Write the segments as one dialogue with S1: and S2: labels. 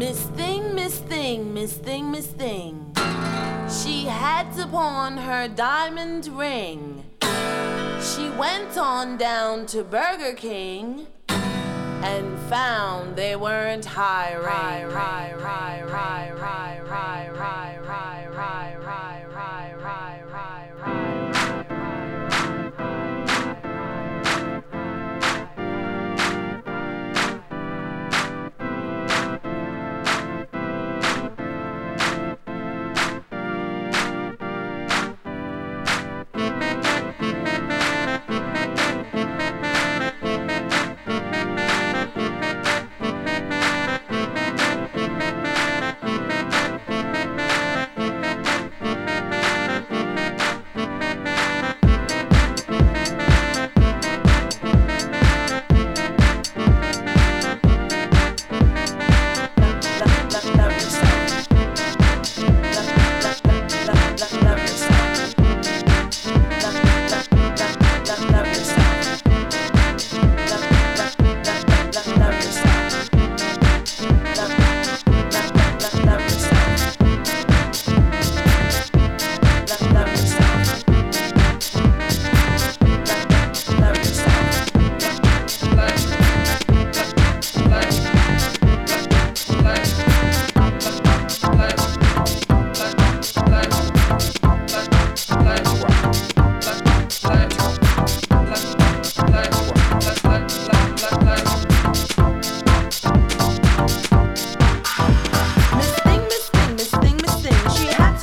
S1: Miss Thing, Miss Thing, Miss Thing, Miss Thing. She had to pawn her diamond ring. She went on down to Burger King and found they weren't hiring. hiring, hiring, hiring, hiring.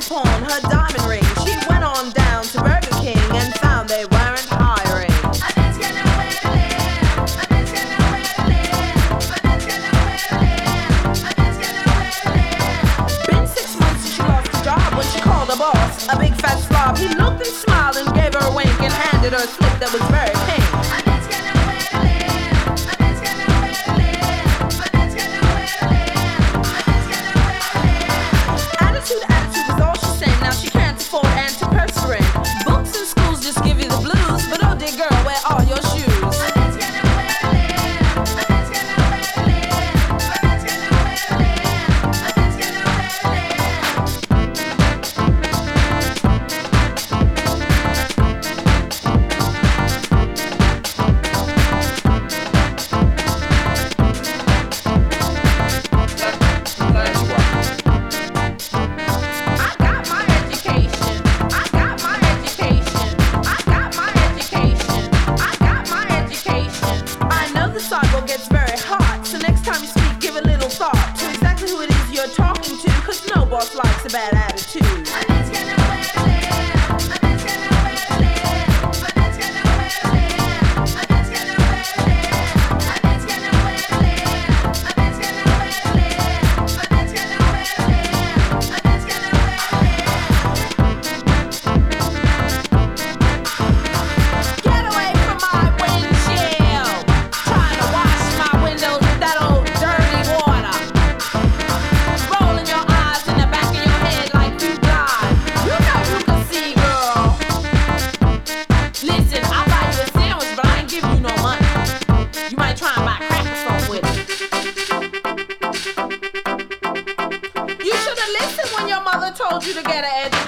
S1: pawn her diamond ring. She went on down to Burger King and found they weren't hiring. Been six months since she lost her job when she called the boss, a big fat slob. He looked and smiled and gave her a wink and handed her a slip that was very very hot. together as